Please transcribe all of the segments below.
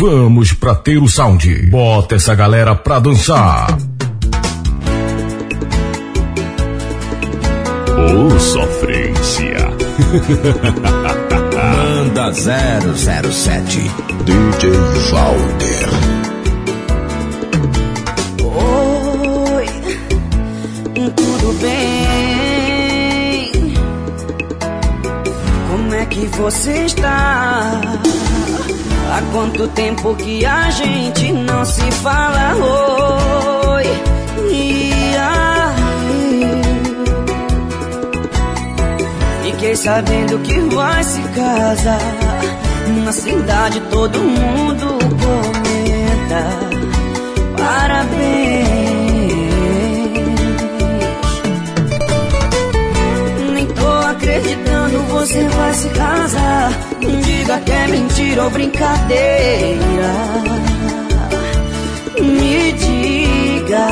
Vamos pra ter o sound. Bota essa galera pra dançar. Ô oh, sofrência. Manda 007 DJ Valder. Oi, tudo bem? Como é que você está? Há quanto tempo que a gente não se fala? Oi, e aí? Fiquei sabendo que vai se casar. Na cidade todo mundo comenta. Parabéns. Nem tô acreditando, você vai se casar. Diga que é mentira ou brincadeira. Me diga.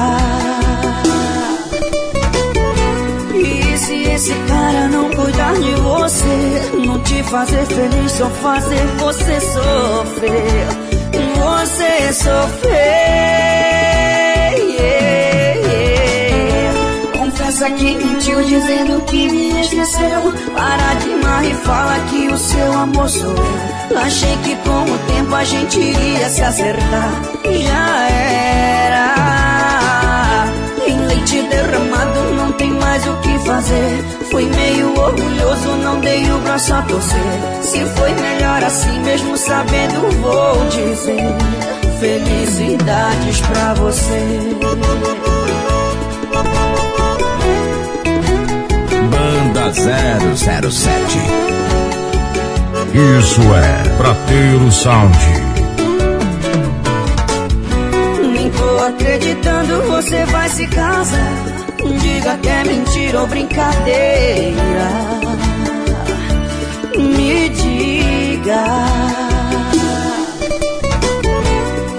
E se esse cara não cuidar de você, não te fazer feliz, só fazer você sofrer, você sofrer. Confessa que mentiu dizendo que me esqueceu. Para de mar e fala que o seu amor sou eu. Achei que com o tempo a gente iria se acertar. Já era. Em leite derramado não tem mais o que fazer. Fui meio orgulhoso, não dei o braço a torcer. Se foi melhor assim, mesmo sabendo, vou dizer. Felicidades pra você. 007 Isso é pra ter o sound. Nem tô acreditando, você vai se casar. Diga que é mentira ou brincadeira. Me diga.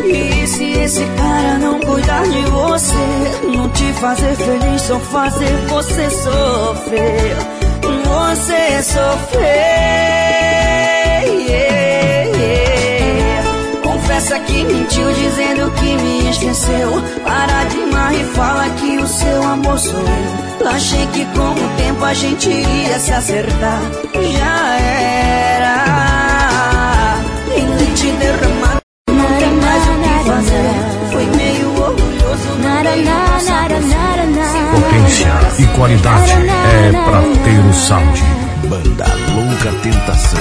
E se esse cara não cuidar de você, não te fazer feliz, só fazer você sofrer, você sofrer. Confessa que mentiu dizendo que me esqueceu. Para de mar e fala que o seu amor sou eu. Achei que com o tempo a gente iria se acertar. Já era. Em leite derramado, não tem mais o que fazer. Foi meio orgulhoso, não dei o saco. Potência e qualidade é pra ter o sound. Banda Louca Tentação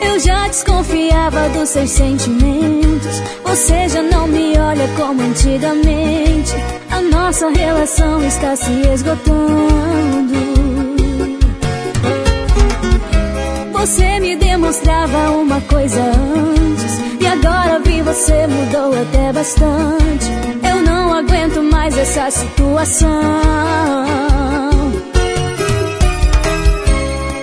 Eu já desconfiava dos seus sentimentos. Você já não me olha como antigamente. A nossa relação está se esgotando. Você me demonstrava uma coisa antes. E agora vi você mudou até bastante. Eu não aguento mais essa situação.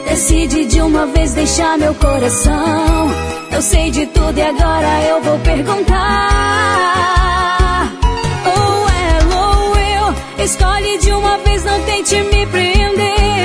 Decide de uma vez deixar meu coração. Eu sei de tudo e agora eu vou perguntar. Ou ela ou eu. Escolhe de uma vez, não tente me prender.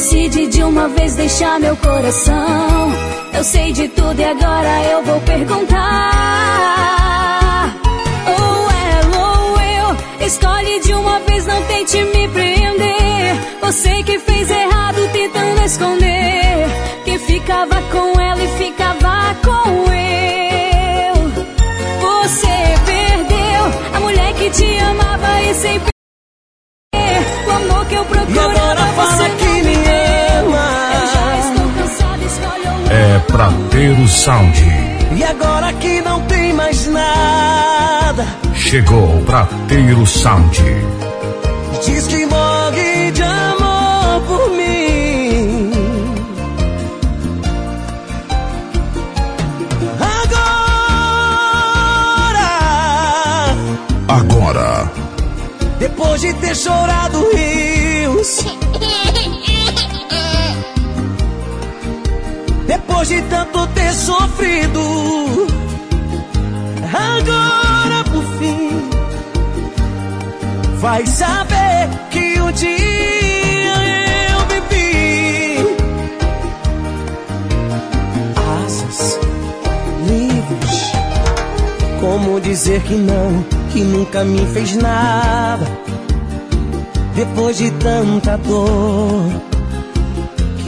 Decide de uma vez deixar meu coração. Eu sei de tudo e agora eu vou perguntar. Ou ela ou eu. Escolhe de uma vez, não tente me prender. Você que fez errado tentando esconder. Que ficava com ela e ficava com eu. Você perdeu a mulher que te amava e sempre. O amor que eu procurava. Agora fala você que Prateiro Sound. E agora que não tem mais nada, Chegou Prateiro Sound. diz que morre de amor por mim. Agora, Agora, depois de ter chorado rios, depois de tanto ter sofrido, agora por fim vai saber que um dia eu vivi. Asas livres. Como dizer que não, que nunca me fez nada. Depois de tanta dor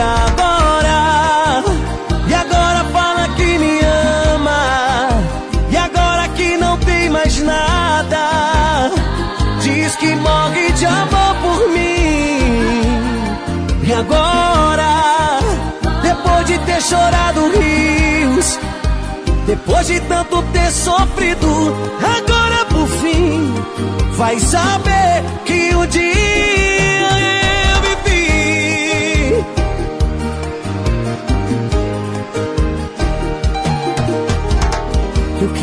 E agora? E agora fala que me ama. E agora que não tem mais nada. Diz que morre de amor por mim. E agora? Depois de ter chorado rios. Depois de tanto ter sofrido, agora por fim vai saber que um dia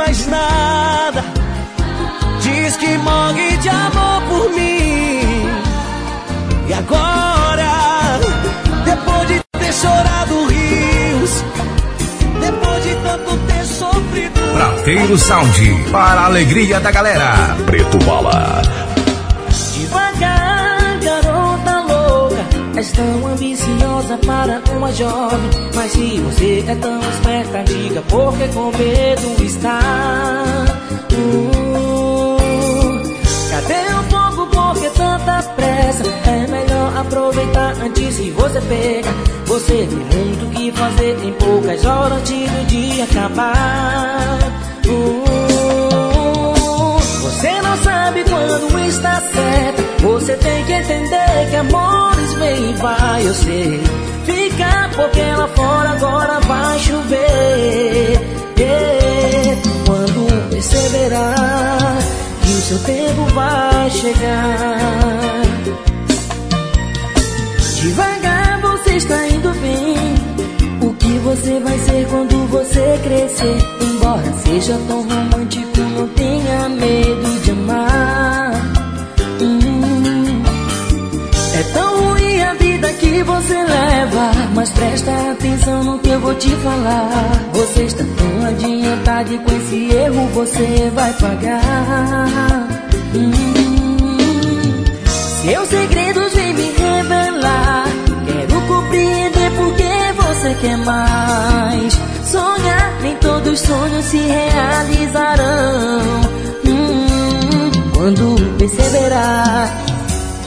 Mais nada. Diz que morre de amor por mim. E agora, depois de ter chorado rios, depois de tanto ter sofrido. Prateiro Sound. Para a alegria da galera. Preto Bola. És tão ambiciosa para uma jovem. Mas se você é tão esperta, diga por que com medo está. Hum, cadê o fogo? Por que tanta pressa? É melhor aproveitar antes que você pega. Você tem muito que fazer em poucas horas antes do dia acabar. Hum, você não sabe quando está certa. Você tem que entender que amores vem e vai. Eu sei. Fica porque lá fora agora vai chover. Yeah. Quando perceberá que o seu tempo vai chegar. Devagar você está indo bem. Que você vai ser quando você crescer? Embora seja tão romântico, não tenha medo de amar. Hum. É tão ruim a vida que você leva. Mas presta atenção no que eu vou te falar. Você está tão adiantado e com esse erro você vai pagar. Hum. Seus segredos vêm me você quer mais. Sonhar, nem todos os sonhos se realizarão. Hum, quando perceberá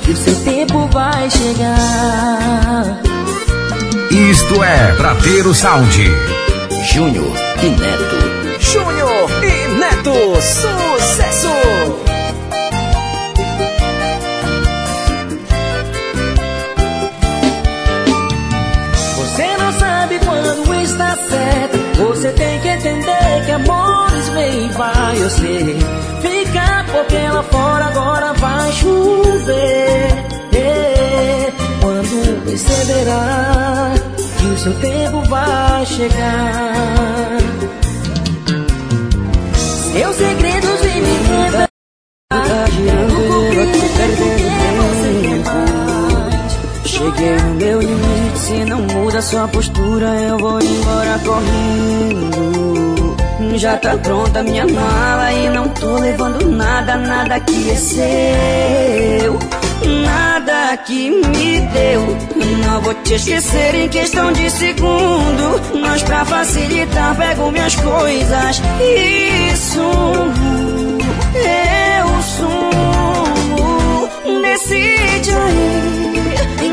que o seu tempo vai chegar. Isto é Prateiro Sound. Júnior e Neto. Júnior e Neto, sucesso! Eu sei. Fica porque lá fora agora vai chover. É, quando perceberá que o seu tempo vai chegar. Seus segredos vêm me lembrar. Tá girando eu aqui. Cheguei no meu limite, se não muda sua postura, eu vou embora correndo. Já tá pronta minha mala e não tô levando nada, nada que é seu. Nada que me deu. Não vou te esquecer em questão de segundo. Mas pra facilitar, pego minhas coisas e sumo. Eu sumo. Decide aí.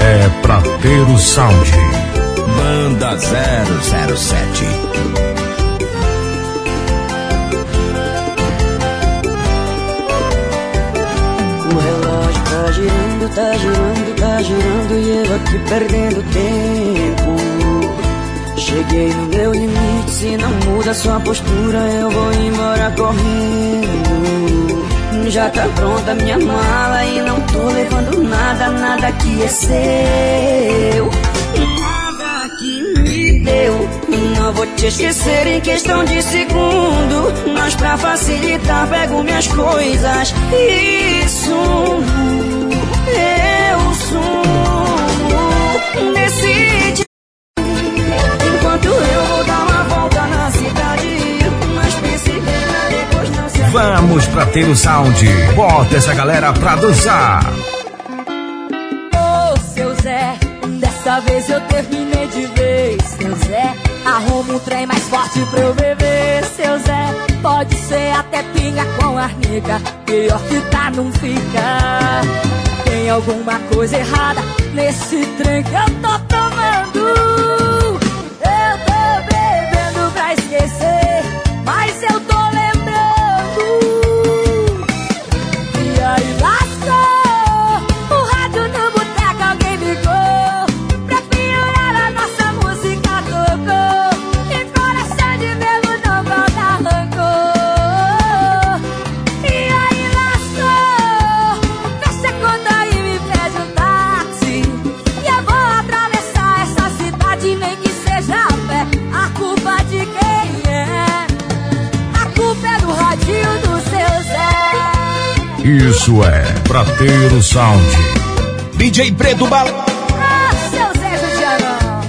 É pra ter o sound. Banda 007. O relógio tá girando, tá girando, tá girando e eu aqui perdendo tempo. Cheguei no meu limite, se não muda sua postura, eu vou embora correndo. Já tá pronta minha mala e não tô levando nada, nada que é seu. Nada que me deu. Não vou te esquecer em questão de segundo. Mas pra facilitar, pego minhas coisas e sumo. Eu sumo. Decide. Vamos pra ter o sound. Bota essa galera pra dançar. Ô, seu Zé, dessa vez eu terminei de vez. Seu Zé, arruma um trem mais forte pra eu beber. Seu Zé, pode ser até pinga com arnica. Pior que tá, não fica. Tem alguma coisa errada nesse trem que eu tô tomando. Eu tô bebendo pra esquecer, Isso é pra ter o sound. DJ Preto Bala. Ah, seu Zé Judianão!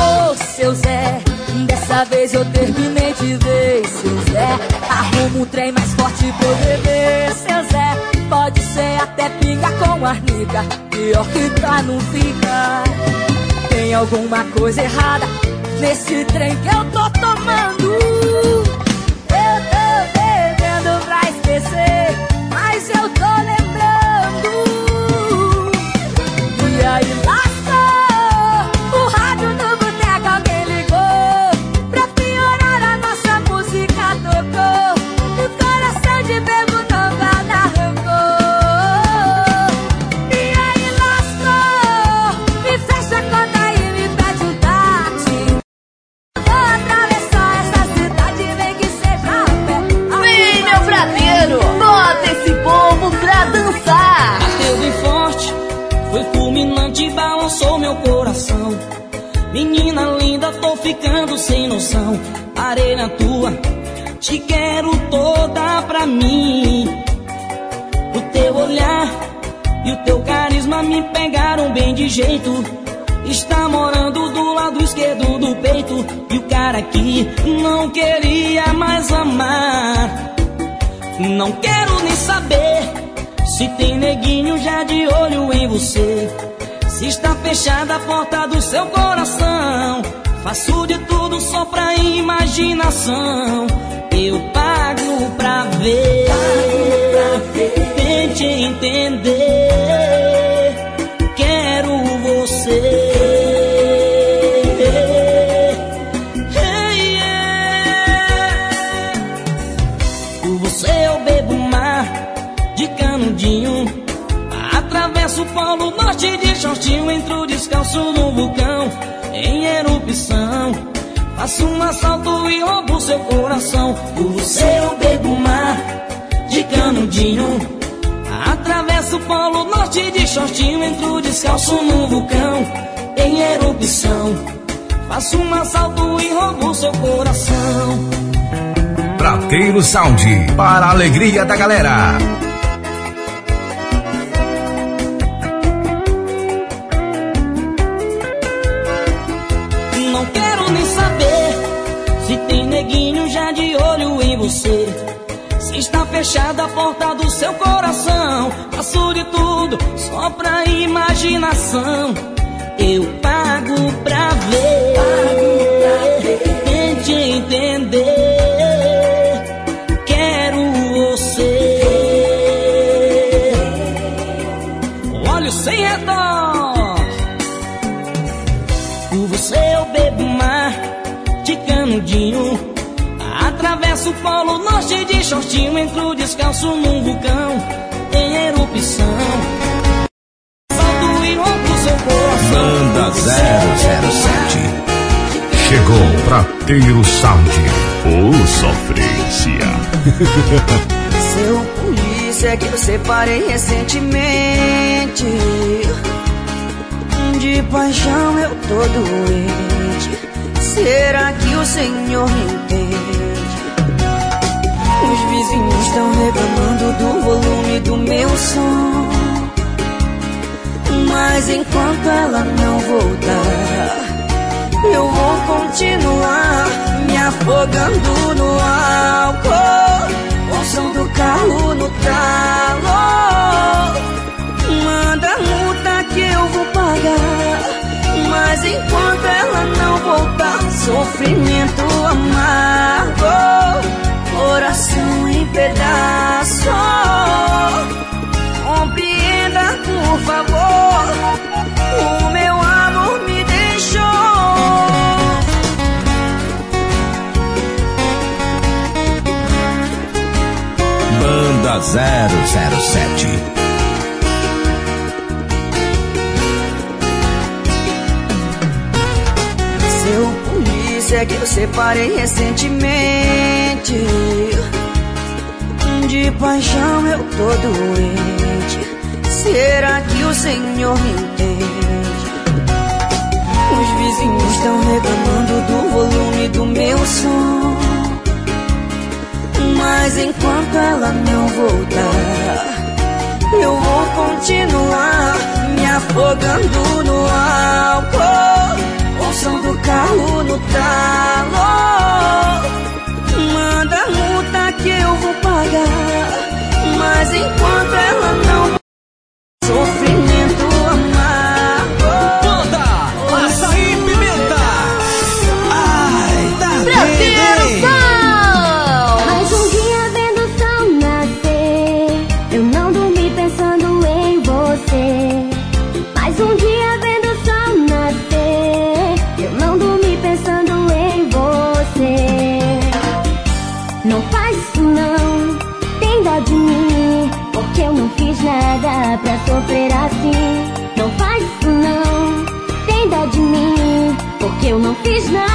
Ô, seu Zé, dessa vez eu terminei de vez. Seu Zé, arruma um trem mais forte pra eu beber. Seu Zé, pode ser até pinga com arnica. Pior que tá, não fica. Tem alguma coisa errada nesse trem que eu tô tomando. Não queria mais amar. Não quero nem saber se tem neguinho já de olho em você. Se está fechada a porta do seu coração. Faço de tudo só pra imaginação. Eu pago pra ver. Tente entender. Quero você. Norte de shortinho. Entro descalço no vulcão em erupção. Faço um assalto e roubo seu coração. Por você eu bebo mar de canudinho. Atravesso o polo norte de shortinho. Entro descalço no vulcão em erupção. Faço um assalto e roubo seu coração. Prateiro Sound, para a alegria da galera. Em você. Se está fechada a porta do seu coração. Faço de tudo só pra imaginação. Eu pago pra ver. Tente entender. Atravesso o polo norte de shortinho. Entro descalço num vulcão em erupção. Salto e roubo seu coração. Banda 007. Chegou Prateiro Sound, o sofrência. Seu polícia que eu separei recentemente. De paixão eu tô doente. Será que o Senhor me entende? Os vizinhos estão reclamando do volume do meu som. Mas enquanto ela não voltar, eu vou continuar me afogando no álcool. O som do carro no talo. Manda a multa que eu vou pagar. Mas enquanto ela não voltar, sofrimento amargo, coração em pedaços. Compreenda, por favor, o meu amor me deixou. Banda 007. Polícia que eu separei recentemente. De paixão eu tô doente. Será que o Senhor me entende? Os vizinhos estão reclamando do volume do meu som. Mas enquanto ela não voltar, eu vou continuar me afogando no álcool. Som do carro no talo. Manda a multa que eu vou pagar. Mas enquanto ela não. Sofrimento Porque eu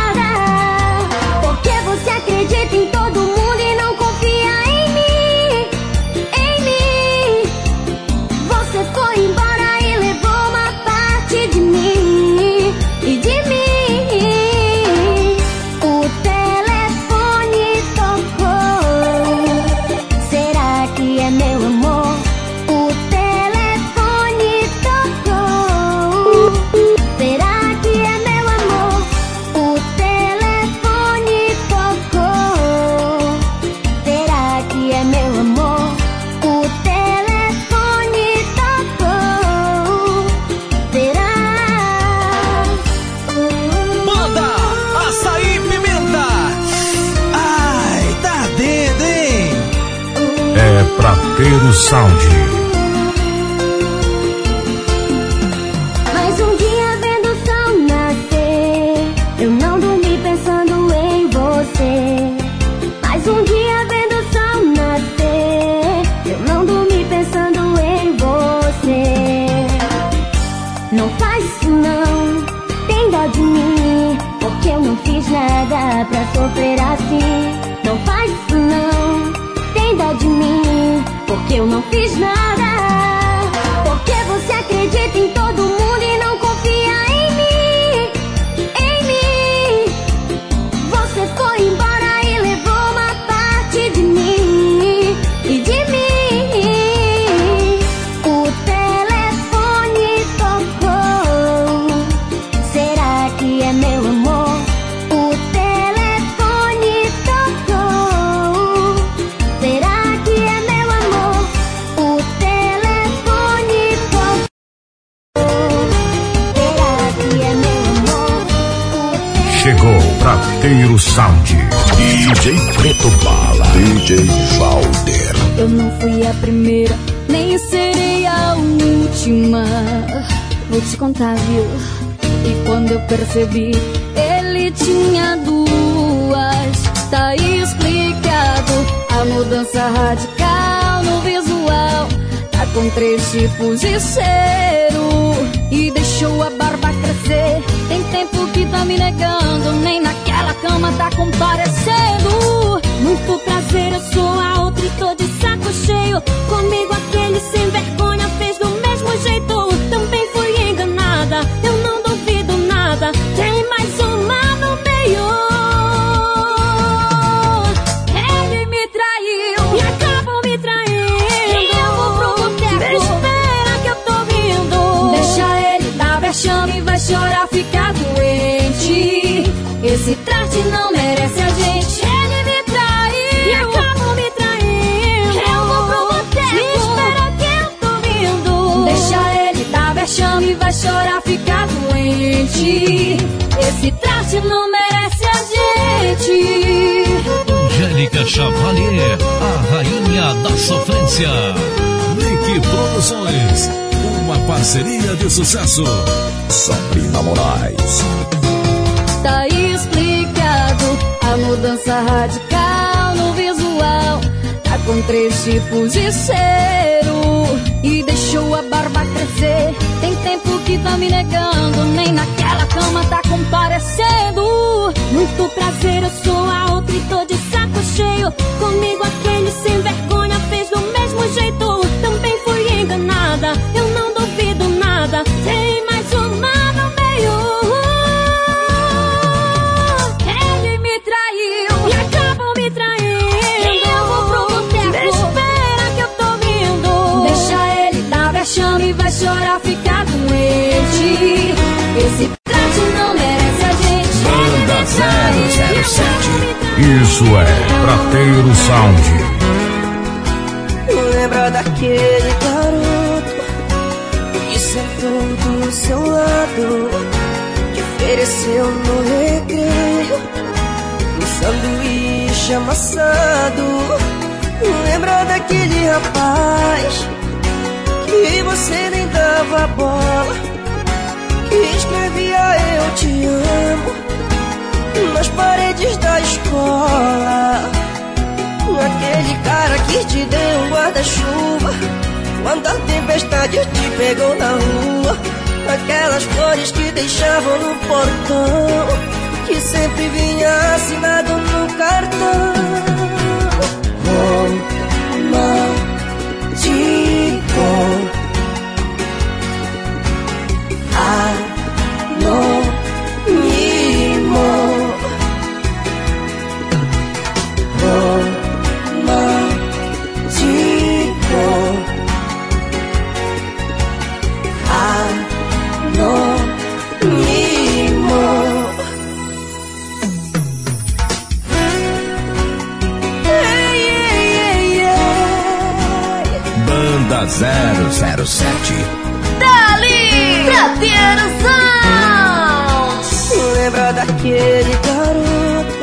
não merece a gente. Ele me traiu e acabou me traindo. Eu vou pro boteco. Me espera que eu tô vindo. Deixa ele dar vexame, vai chorar, ficar doente. Esse traste não merece a gente. Angélica Chavalier, a rainha da sofrência. Nick Produções, uma parceria de sucesso. Sabrina Moraes. A mudança radical no visual. Tá com três tipos de cero e deixou a barba crescer. Tem tempo que tá me negando, nem naquela cama tá comparecendo. Muito prazer, eu sou a outra e tô de saco cheio. Comigo aquele sem vergonha fez do mesmo jeito. Também fui enganada, eu não duvido nada. Tem 007. Isso é Prateiro Sound. Lembra daquele garoto que sentou do seu lado, que ofereceu no recreio um sanduíche amassado. Lembra daquele rapaz que você nem dava bola, que escrevia eu te amo paredes da escola. Aquele cara que te deu um guarda-chuva quando a tempestade te pegou na rua. Aquelas flores que deixavam no portão que sempre vinha assinado no cartão. 007. Dali! Prateiro Sound! Lembra daquele garoto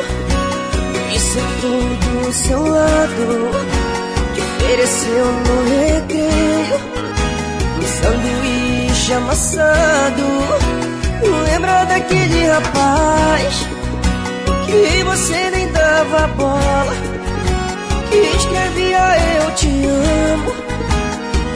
que sentou do seu lado, que ofereceu no recreio Um sanduíche amassado Lembra daquele rapaz Que você nem dava bola Que escrevia eu te amo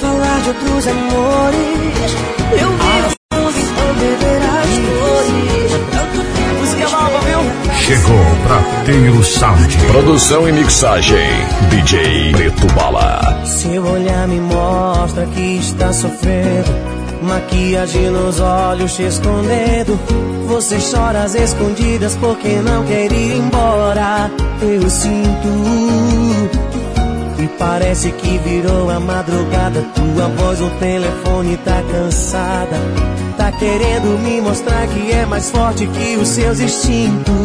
falar de outros amores Eu vi você então beber as flores Chegou Prateiro Sound. Produção e mixagem. DJ Preto Bala. Seu olhar me mostra que está sofrendo. Maquiagem nos olhos te escondendo. Você chora às escondidas porque não quer ir embora. Eu sinto. Parece que virou a madrugada. Tua voz no telefone tá cansada. Tá querendo me mostrar que é mais forte que os seus instintos.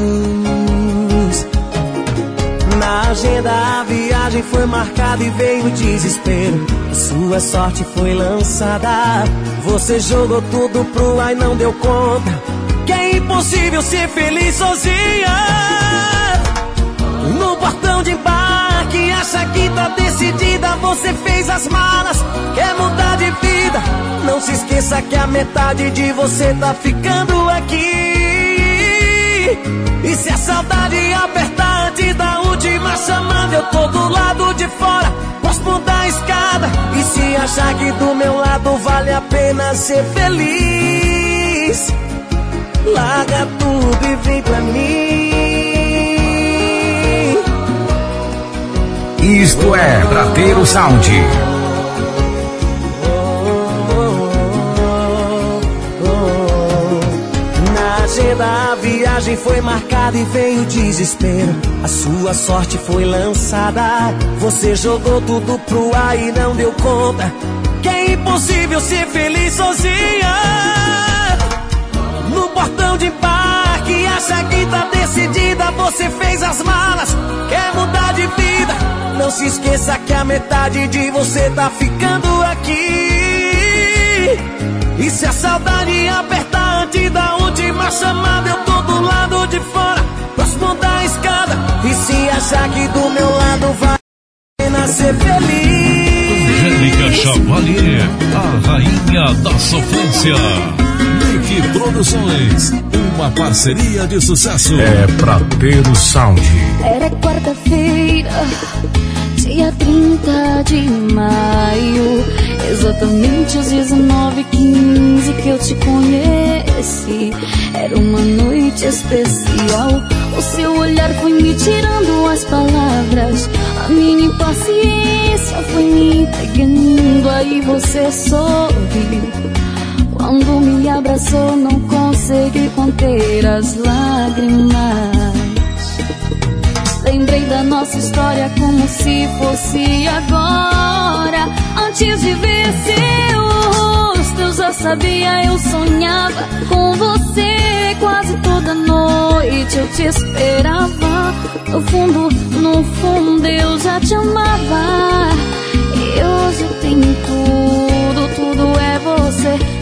Na agenda a viagem foi marcada e veio o desespero. Sua sorte foi lançada. Você jogou tudo pro ar e não deu conta. Que é impossível ser feliz sozinha. No portão de embarque, acha que tá decidida. Você fez as malas, quer mudar de vida. Não se esqueça que a metade de você tá ficando aqui. E se a saudade apertar antes da última chamada, eu tô do lado de fora, posso mudar a escada. E se achar que do meu lado vale a pena ser feliz, larga tudo e vem pra mim. Isto é Prateiro Sound. Na agenda a viagem foi marcada e veio o desespero. A sua sorte foi lançada. Você jogou tudo pro ar e não deu conta. Que é impossível ser feliz sozinha. No portão de embarque, acha que tá decidida. Você fez as malas, quer mudar de vida. Não se esqueça que a metade de você tá ficando aqui. E se a saudade apertar antes da última chamada, eu tô do lado de fora, próximo da escada. E se achar que do meu lado vai nascer feliz. Angélica Chavalier, a rainha da sofrência. Nick Produções, uma parceria de sucesso. É Prateiro Sound. Era quarta-feira, dia 30 de maio, exatamente às 19h15 que eu te conheci. Era uma noite especial, o seu olhar foi me tirando as palavras, a minha impaciência foi me pegando, aí você sorriu. Quando me abraçou, não consegui conter as lágrimas. Lembrei da nossa história como se fosse agora. Antes de ver seu rosto, eu já sabia, eu sonhava com você quase toda noite. Eu te esperava. No fundo, no fundo, eu já te amava. E hoje eu tenho tudo.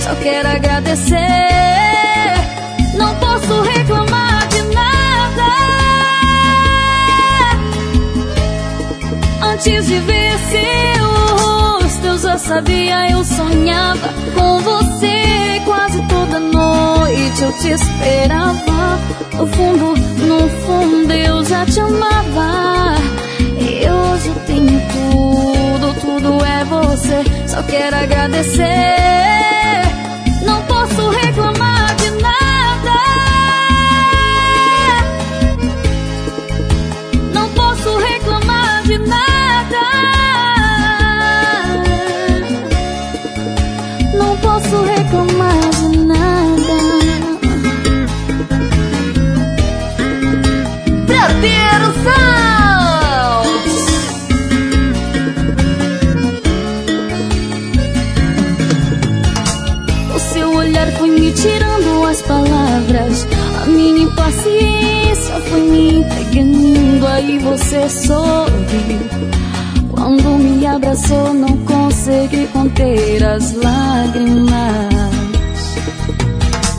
Só quero agradecer. Não posso reclamar de nada. Antes de ver seu rosto, eu já sabia, eu sonhava com você quase toda noite. Eu te esperava. No fundo, no fundo, eu já te amava. Eu tenho tudo, tudo é você. Só quero agradecer. Que você sorriu. Quando me abraçou, não consegui conter as lágrimas.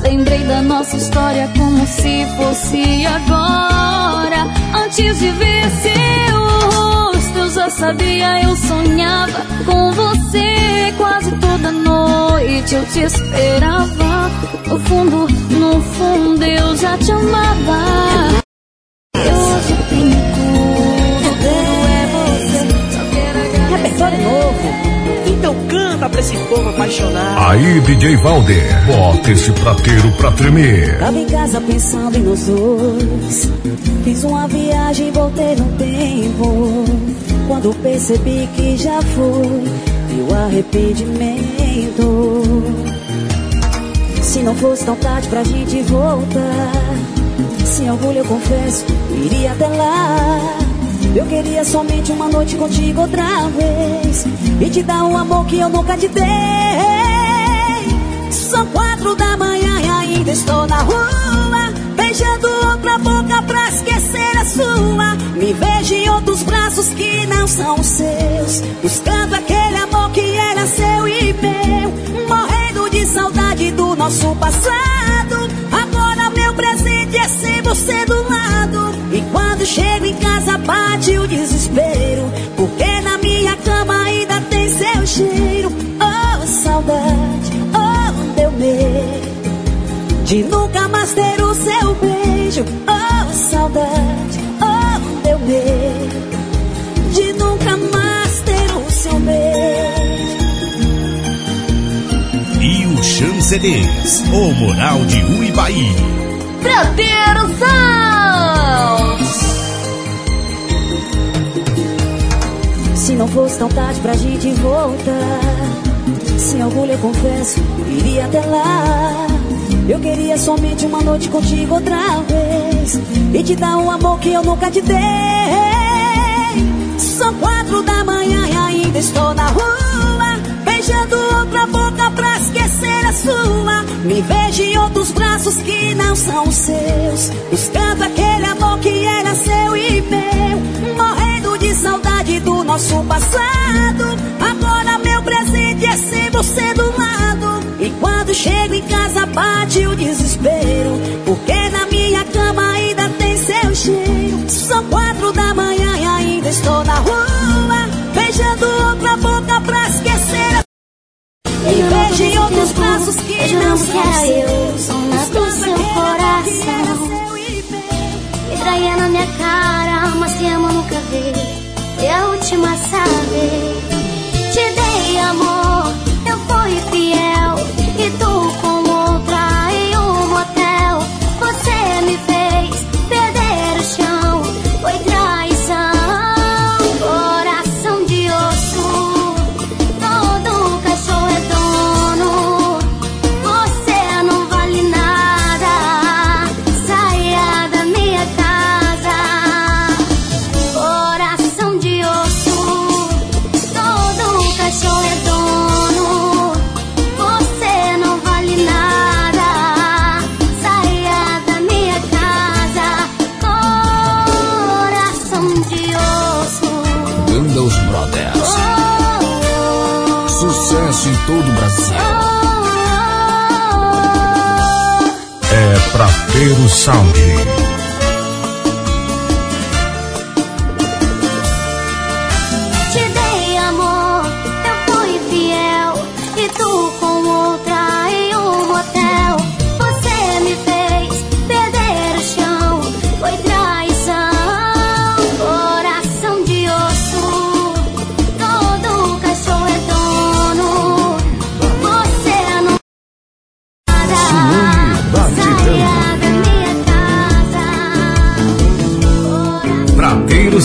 Lembrei da nossa história como se fosse agora. Antes de ver seu rosto, eu já sabia, eu sonhava com você quase toda noite. Eu te esperava. No fundo, no fundo, eu já te amava. Aí, DJ Valder, bota esse prateiro pra tremer. Tava em casa pensando em nós dois. Fiz uma viagem, voltei no tempo. Quando percebi que já foi, deu arrependimento. Se não fosse tão tarde pra gente voltar, sem orgulho eu confesso, iria até lá. Eu queria somente uma noite contigo outra vez e te dar um amor que eu nunca te dei. São quatro da manhã e ainda estou na rua, beijando outra boca pra esquecer a sua. Me vejo em outros braços que não são os seus, buscando aquele amor que era seu e meu, morrendo de saudade do nosso passado. Agora meu presente é sem você do lado. E quando chego em casa bate o desespero, porque na minha cama ainda tem seu cheiro. Oh, saudade, de nunca mais ter o seu beijo. Oh, saudade, oh, deu medo de nunca mais ter o seu beijo. E o Chancelês, o Moral de Uibaí. Sounds. Se não fosse tão tarde pra gente voltar, sem orgulho eu confesso, iria até lá. Eu queria somente uma noite contigo outra vez e te dar um amor que eu nunca te dei. São quatro da manhã e ainda estou na rua, beijando outra boca pra esquecer a sua. Me vejo em outros braços que não são os seus, buscando aquele amor que era seu e meu, morrendo de saudade do nosso passado. Agora meu presente é sem você do lado. E quando chego em casa bate o desespero, porque na minha cama ainda tem seu cheiro. São quatro da manhã e ainda estou na rua, beijando outra boca pra esquecer a me vejo em outros braços que não são seus. Dona do seu coração. Me traia na minha cara, mas te amo nunca vi. E a última sabe. Te Prateiro Sound.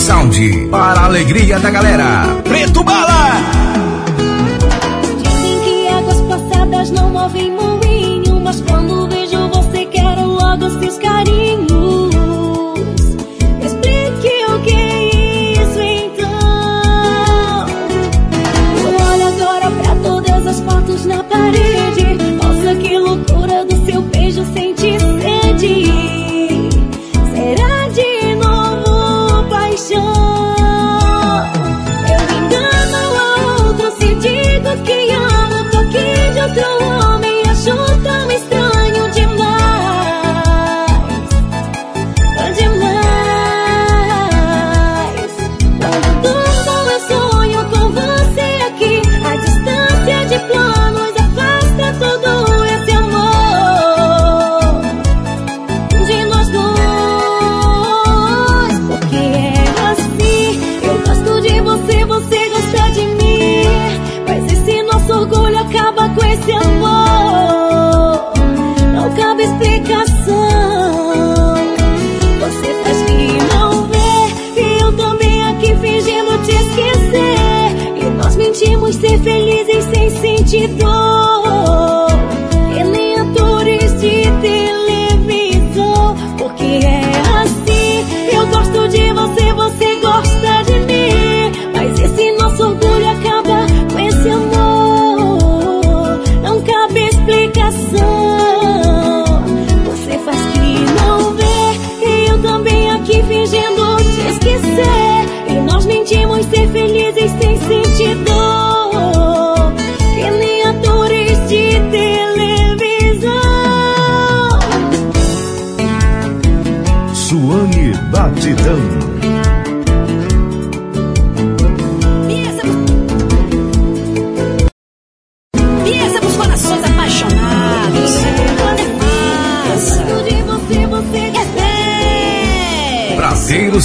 Sound. Para a alegria da galera. Preto Bala! Dizem que águas passadas não movem moinho, mas quando vejo você quero logo seus carinhos.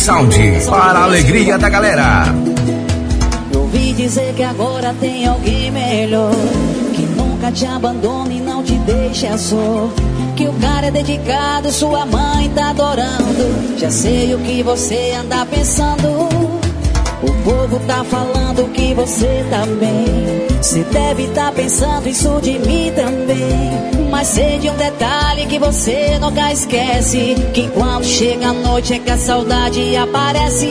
Sound. Para a alegria da galera. Ouvi dizer que agora tem alguém melhor. Que nunca te abandona e não te deixa só. Que o cara é dedicado, sua mãe tá adorando. Já sei o que você anda pensando. O povo tá falando que você tá bem. Você deve tá pensando isso de mim também. Mas sei de um detalhe que você nunca esquece: que quando chega a noite é que a saudade aparece.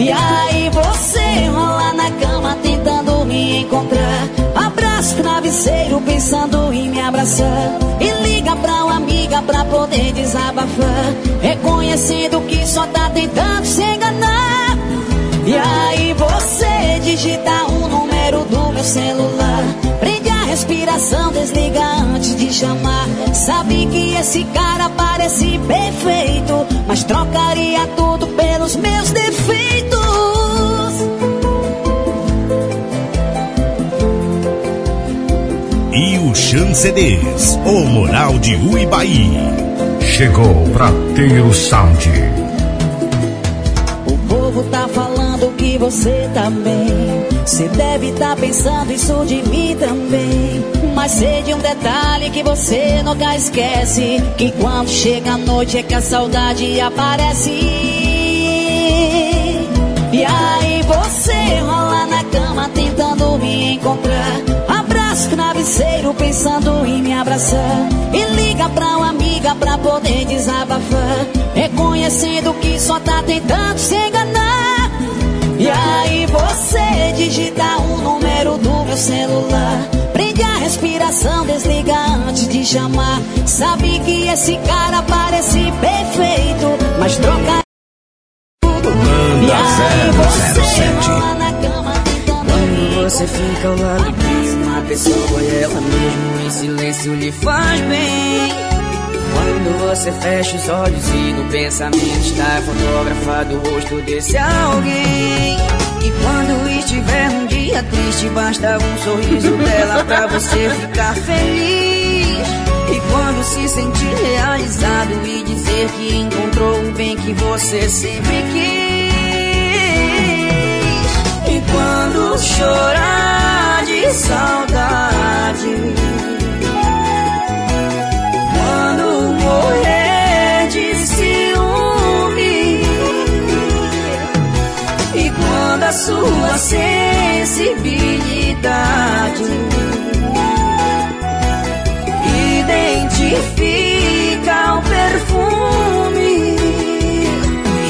E aí você rola na cama tentando me encontrar. Abraço travesseiro pensando em me abraçar. E liga pra uma amiga pra poder desabafar. Reconhecendo que só tá tentando se enganar. E aí você digita o número do meu celular. Respiração, desliga antes de chamar. Sabe que esse cara parece perfeito, mas trocaria tudo pelos meus defeitos. E o Chan CDs, o Moral de Uibaí. Chegou Prateiro Sound. O povo tá falando que você tá bem. Você deve tá pensando isso de mim também. Mas sei de um detalhe que você nunca esquece: que quando chega a noite é que a saudade aparece. E aí você rola na cama tentando me encontrar. Abraço travesseiro pensando em me abraçar. E liga pra uma amiga pra poder desabafar. Reconhecendo que só tá tentando se enganar. E aí você digita o número do meu celular. Prende a respiração, desliga antes de chamar. Sabe que esse cara parece perfeito, mas troca e aí você rola na cama tentando Quando você fica ao lado de uma pessoa e ela mesmo em silêncio lhe faz bem. Quando você fecha os olhos e no pensamento está fotografado o rosto desse alguém. E quando estiver um dia triste, basta um sorriso dela pra você ficar feliz. E quando se sentir realizado e dizer que encontrou o bem que você sempre quis. E quando chorar de saudade, sensibilidade identifica o perfume.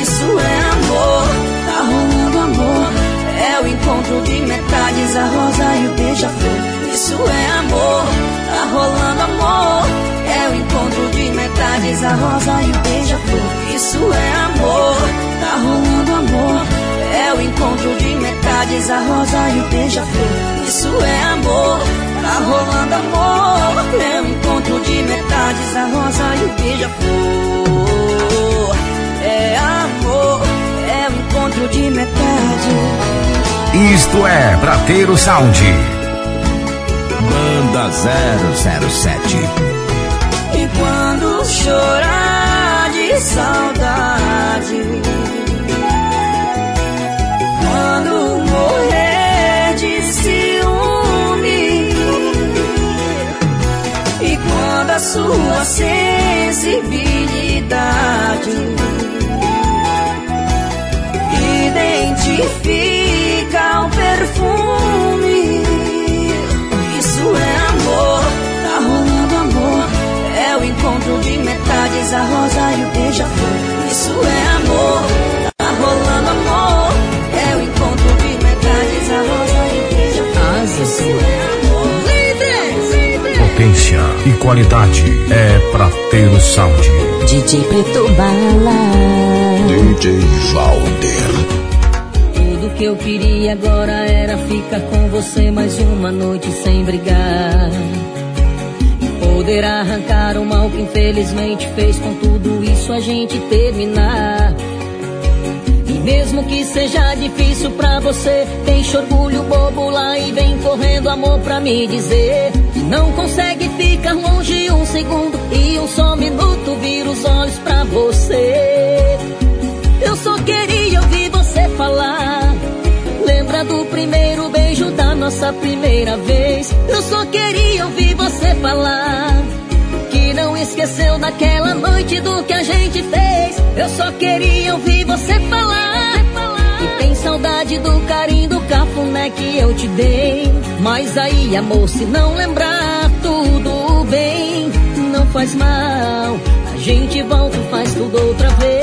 Isso é amor, tá rolando amor. É o encontro de metades, a rosa e o beija-flor. Isso é amor, tá rolando amor. É o encontro de metades, a rosa e o beija-flor. Isso é amor, tá rolando amor. É o encontro de metades, a rosa e o beija-flor. Isso é amor, tá rolando amor. É o encontro de metades, a rosa e o beija-flor. É amor, é o encontro de metades. Isto é Prateiro Sound. Banda 007. E quando chorar de saudade, sua sensibilidade. Identifica o perfume. Isso é amor, tá rolando amor. É o encontro de metades, a rosa e o beija-flor. Isso é amor. Qualidade é pra ter o sound. DJ Preto Bala. DJ Valder. Tudo que eu queria agora era ficar com você mais uma noite sem brigar. Poder arrancar o mal que infelizmente fez com tudo isso a gente terminar. E mesmo que seja difícil pra você, deixa orgulho bobo lá e vem correndo amor pra me dizer. Não consegue ficar longe um segundo e um só minuto vira os olhos pra você. Eu só queria ouvir você falar. Lembra do primeiro beijo da nossa primeira vez? Eu só queria ouvir você falar. Que não esqueceu daquela noite do que a gente fez. Eu só queria ouvir você falar. Saudade do carinho do cafuné que eu te dei. Mas aí, amor, se não lembrar, tudo bem. Não faz mal. A gente volta e faz tudo outra vez.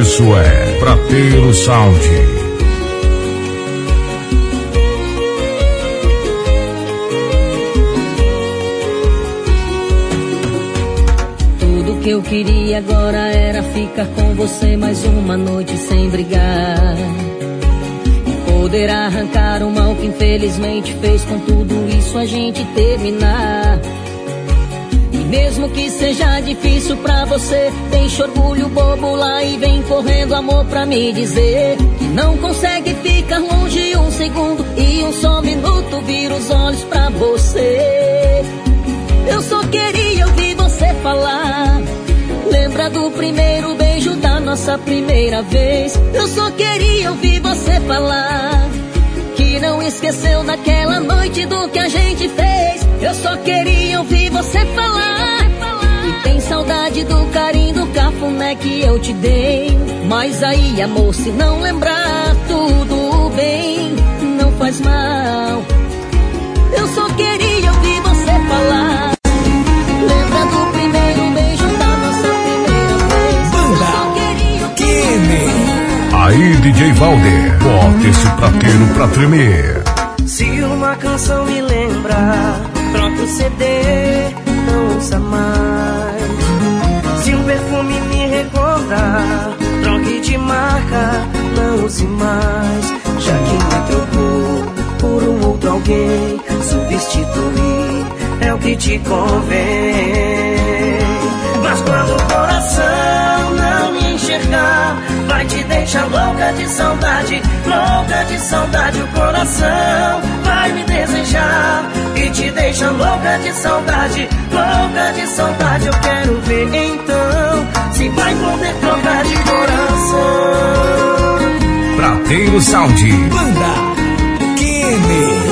Isso é pra ter o sound. Que eu queria agora era ficar com você mais uma noite sem brigar. E poder arrancar o mal que infelizmente fez com tudo isso a gente terminar. E mesmo que seja difícil pra você, deixa orgulho bobo lá e vem correndo amor pra me dizer que não consegue ficar longe um segundo e um só minuto vira os olhos pra você. Eu só queria ouvir você falar. Lembra do primeiro beijo da nossa primeira vez? Eu só queria ouvir você falar. Que não esqueceu daquela noite do que a gente fez. Eu só queria ouvir você falar. E tem saudade do carinho do cafuné que eu te dei. Mas aí, amor, se não lembrar, tudo bem. Não faz mal. Eu só queria ouvir você falar. Aí, DJ Valder, bota esse prateiro pra tremer. Se uma canção me lembra, troque o CD, não ouça mais. Se um perfume me recordar, troque de marca, não use mais. Já que me trocou por um outro alguém, substituir é o que te convém. Mas quando o coração não me enxergar, vai te deixar louca de saudade, louca de saudade. O coração vai me desejar e te deixa louca de saudade, louca de saudade. Eu quero ver então se vai poder trocar de coração. Prateiro Sound. Banda Kenny.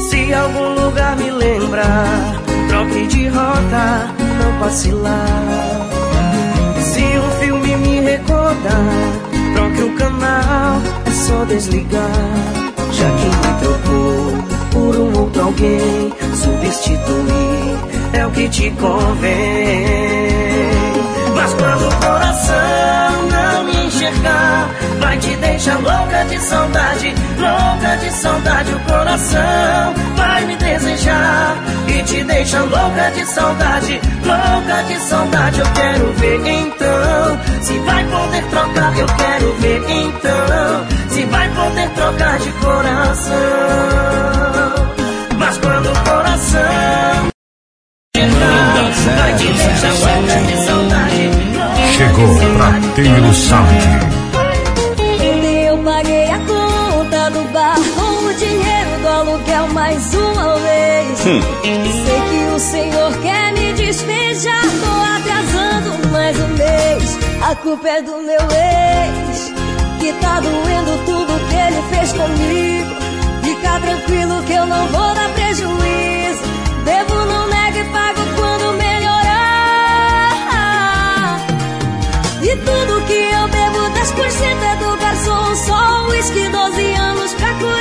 Se algum lugar me lembrar, troque de rota, não vacilar. Se só desligar. Já que me trocou por um outro alguém, substituir é o que te convém. Mas quando o coração não me enxergar, vai te deixar louca de saudade, louca de saudade. O coração vai me desejar e te deixa louca de saudade, louca de saudade. Eu quero ver então se vai poder trocar. Eu quero ver então se vai poder trocar de coração. Mas quando o coração vai te deixar louca de saudade. Chegou Prateiro Sound. Eu paguei a conta do bar com o dinheiro do aluguel mais uma vez. Sei que o senhor quer me despejar, tô atrasando mais um mês. A culpa é do meu ex, que tá doendo tudo que ele fez comigo. Fica tranquilo que eu não vou dar prejuízo. Devo, não nego e pago quando melhorar. E tudo que eu bebo, 10% é do garçom. Só uísque, 12 anos pra curar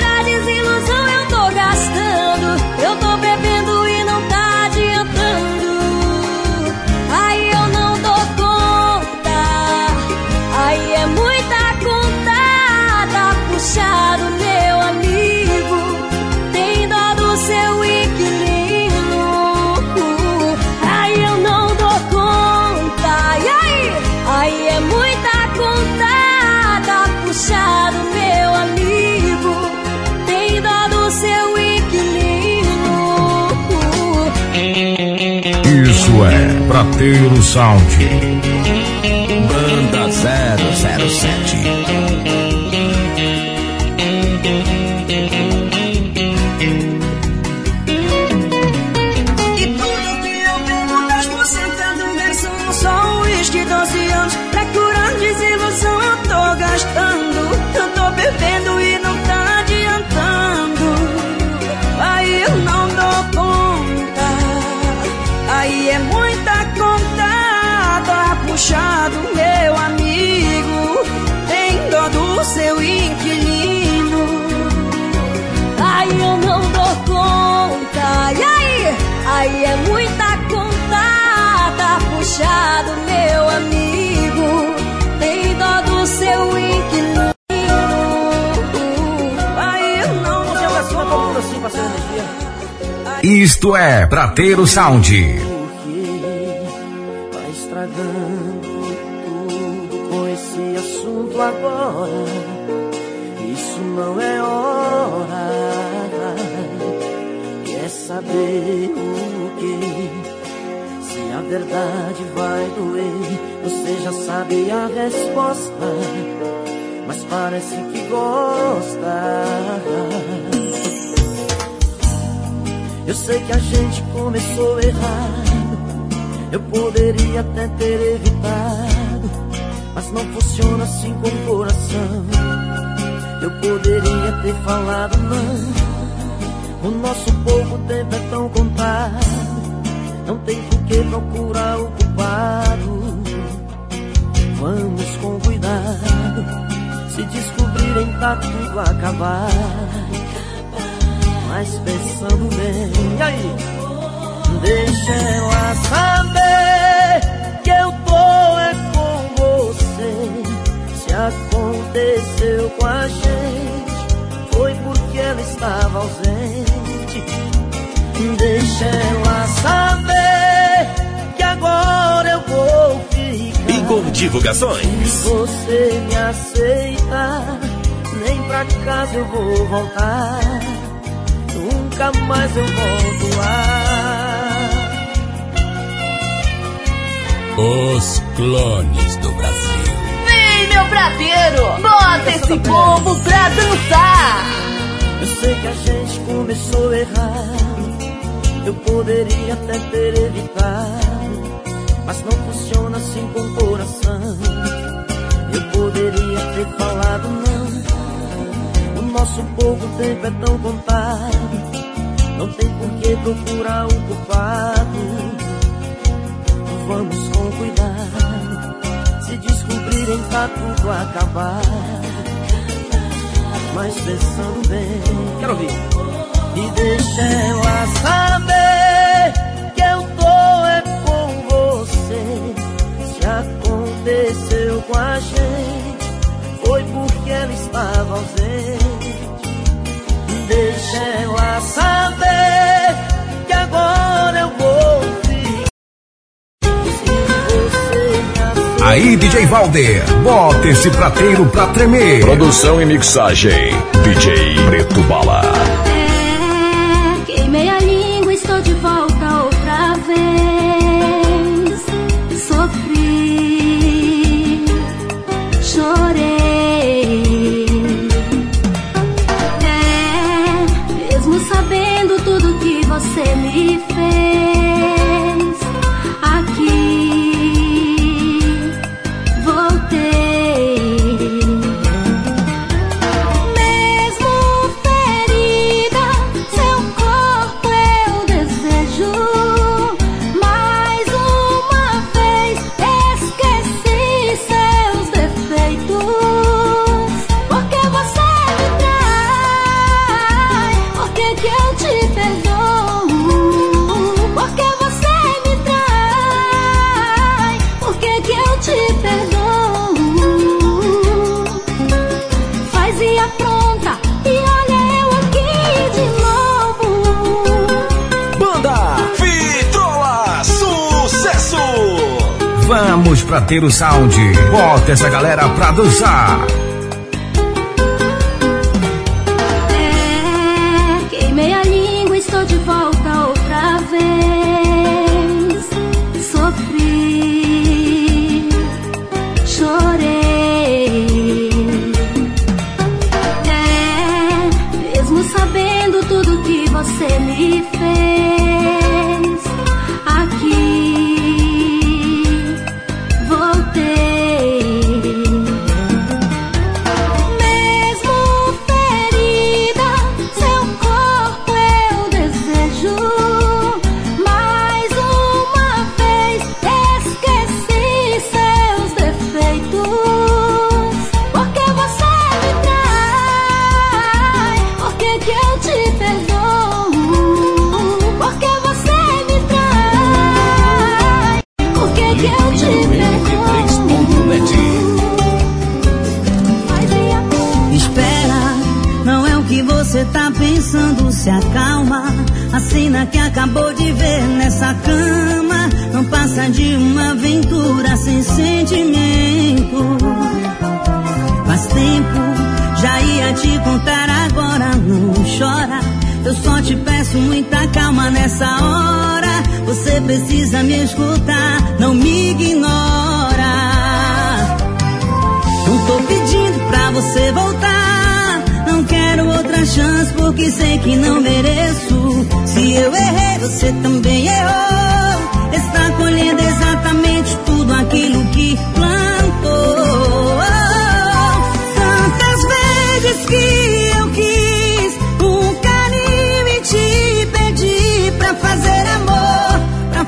É Prateiro Sound. Banda 007. Isto é Prateiro Sound. agora. Isso não é hora. Quer saber o que? Se a verdade vai doer, você já sabe a resposta. Mas parece que gosta. Eu sei que a gente começou errado. Eu poderia até ter evitado mas não funciona assim com o coração. Eu poderia ter falado não. O nosso pouco tempo é tão contado. Não tem por que procurar o culpado. Vamos com cuidado. Se descobrirem, tá tudo acabado. Mas pensando bem, e aí? Deixa ela saber que eu tô é se aconteceu com a gente, foi porque ela estava ausente. Deixa ela saber que agora eu vou ficar. E com divulgações. Se você me aceita, nem pra casa eu vou voltar. Nunca mais eu volto lá. Os clones do Brasil meu prateiro, bota esse povo pra dançar. Eu sei que a gente começou errado, eu poderia até ter evitado, mas não funciona assim com o coração. Eu poderia ter falado não, nosso pouco tempo é tão contado, não tem por que procurar um culpado. Vamos com cuidado, se descobrirem tá tudo acabado. Mas pensando bem, quero ouvir. E deixa ela saber que eu tô é com você. Se aconteceu com a gente, foi porque ela estava ausente. Deixa ela saber que agora eu vou Aí, DJ Valder, bota esse prateiro pra tremer. Produção e mixagem, DJ Preto Bala. Pra ter o sound. Bota essa galera pra dançar. Precisa me escutar, não me ignora. Não tô pedindo pra você voltar. Não quero outra chance porque sei que não mereço. Se eu errei, você também errou. Está colhendo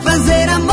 fazer amor,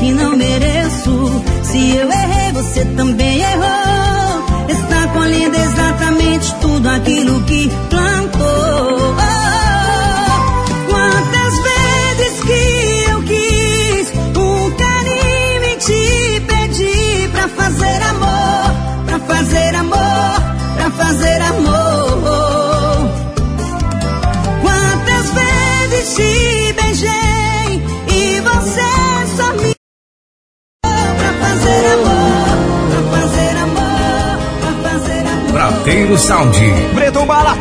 Que não mereço. Se eu errei, você também Sound. Preto Bala.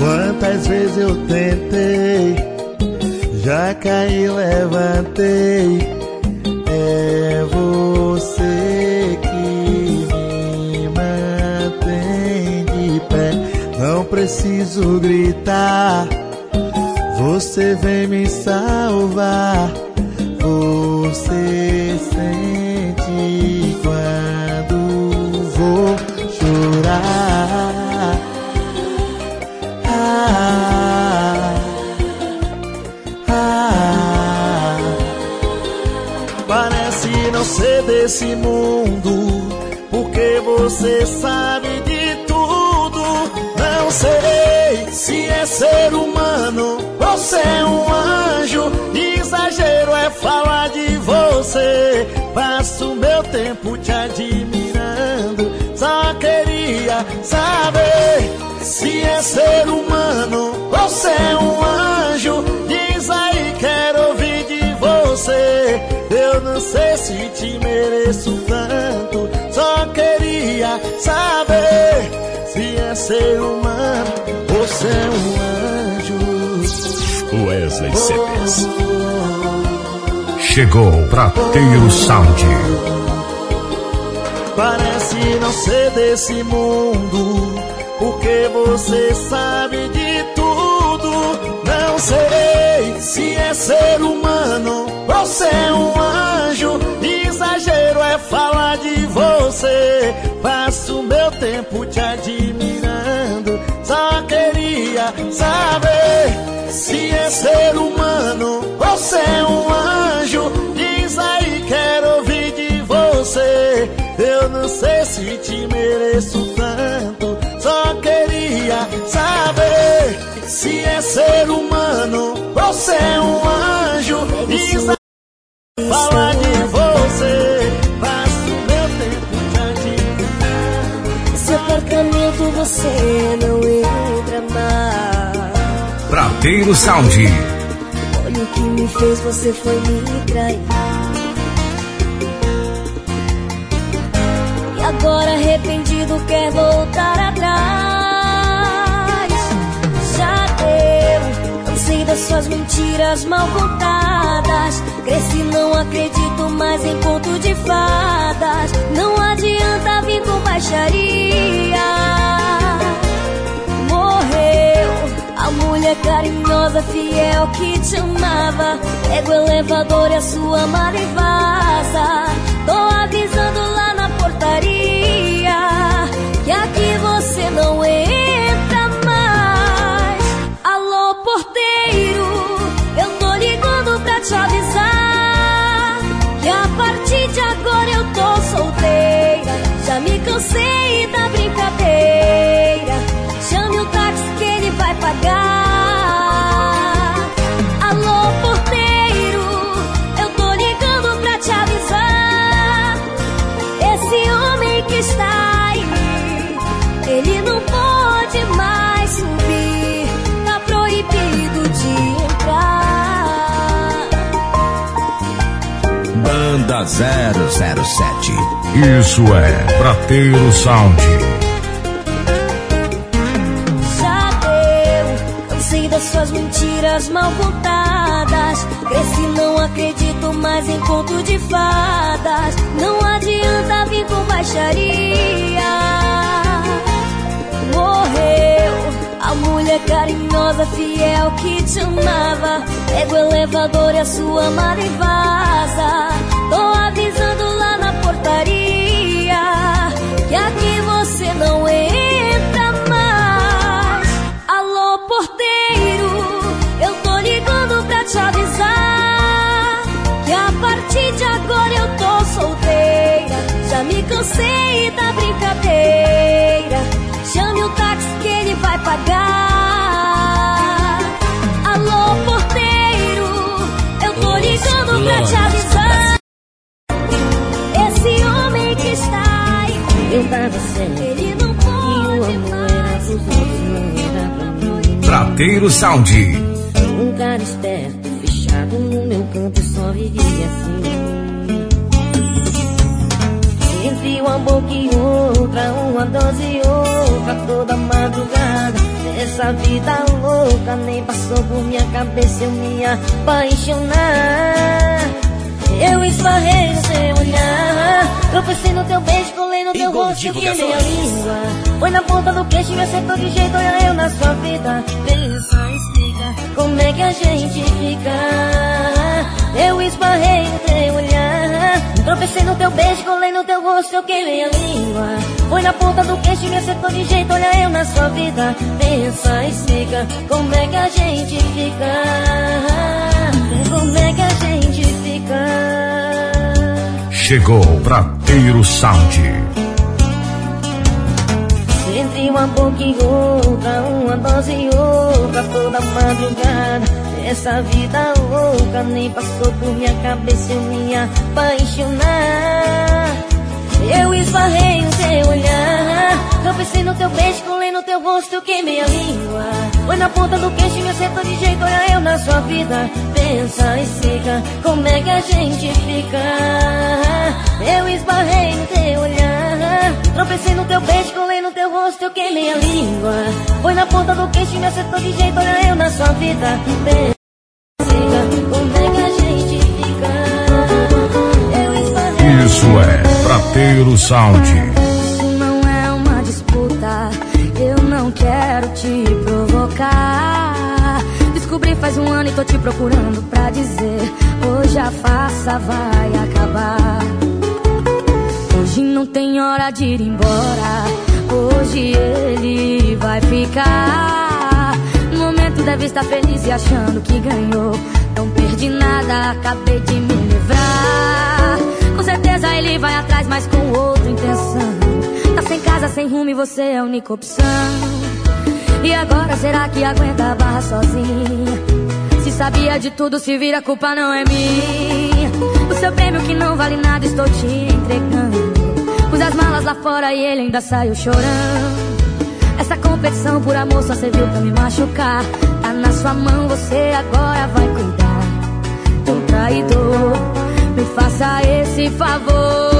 Quantas vezes eu tentei, já caí, levantei. É você que me mantém de pé. Não preciso gritar, você vem me salvar. Desse mundo, porque você sabe de tudo. Não sei se é ser humano, você é um anjo. Exagero é falar de você. Passo meu tempo te admirando, só queria saber. Se é ser humano, você é um anjo. Eu não sei se te mereço tanto. Só queria saber. Se é ser humano, você é um anjo. Wesley Cepes. Chegou Prateiro Sound. Parece não ser desse mundo, porque você sabe de tudo. Sei se é ser humano, você é um anjo. Exagero é falar de você. Passo meu tempo te admirando, só queria saber se é ser humano, você é um anjo. Diz aí, quero ouvir de você. Eu não sei se te mereço tanto, só queria saber é ser humano, você é um anjo. Diz aí, fala de você, passo meu tempo te admirando. Esse apartamento você não entra mais. Prateiro Sound. Olha o que me fez, você foi me trair. E E agora arrependido quer voltar deu, cansei das suas mentiras mal contadas. Cresci, não acredito mais em conto de fadas. Não adianta vir com baixaria. A mulher carinhosa, fiel que te amava Pega o elevador e a sua amada e vaza Tô avisando lá na portaria Que aqui você não entra 007. Isso é Prateiro Sound. suas mentiras mal contadas. Cresci, não acredito mais em conto de fadas. Não adianta vir com baixaria. Morreu a mulher carinhosa, fiel que te amava. Pega o elevador e a sua amada e vaza. Te avisar que a partir de agora eu tô solteira. Já me cansei da brincadeira. Chame o táxi que ele vai pagar. Alô, porteiro, eu tô ligando pra te avisar. Esse homem que está aí, eu tava certo. Ele não pode mais. Prateiro Sound um cara esperto, fechado no meu canto, só vivia assim. Entre uma boca e outra, uma dose e outra, toda madrugada. Essa vida louca nem passou por minha cabeça, eu me apaixonar. Eu esbarrei no seu olhar Tropecei no teu beijo, colei no teu rosto Que minha língua Foi na ponta do queixo e me acertou de jeito Olha eu na sua vida Como é que a gente fica? Eu esbarrei no teu olhar Tropecei no teu beijo, colei no teu rosto Eu queimei a língua. Foi na ponta do queixo e me acertou de jeito Olha eu na sua vida. Pensa, explica Como é que a gente fica? Como é que a gente Chegou Prateiro Sound. Entre uma boca e outra, uma dose e outra, toda madrugada. Essa vida louca nem passou por minha cabeça, eu me apaixonar. Eu esbarrei no teu olhar Tropecei no teu beijo, colei no teu rosto, queimei a língua Foi na ponta do queixo, me acertou de jeito, olha eu na sua vida. Pensa e siga, como é que a gente fica. Eu esbarrei no teu olhar. Tropecei no teu beijo, colei no teu rosto, eu queimei a língua Foi na ponta do queixo, me acertou de jeito, olha eu na sua vida. Pensa e siga, como é que a gente fica. Isso é Prateiro Sound. Quero te provocar. Descobri faz um ano e tô te procurando pra dizer: hoje a farsa vai acabar. Hoje não tem hora de ir embora, hoje ele vai ficar. No momento deve estar feliz e achando que ganhou. Não perdi nada, acabei de me livrar certeza ele vai atrás, mas com outra intenção. Tá sem casa, sem rumo e você é a única opção. E agora será que aguenta a barra sozinha? Se sabia de tudo, se vira, a culpa não é minha. O seu prêmio que não vale nada, estou te entregando. Pus as malas lá fora e ele ainda saiu chorando. Essa competição por amor só serviu pra me machucar. Tá na sua mão, você agora vai cuidar do traidor. Me faça esse favor.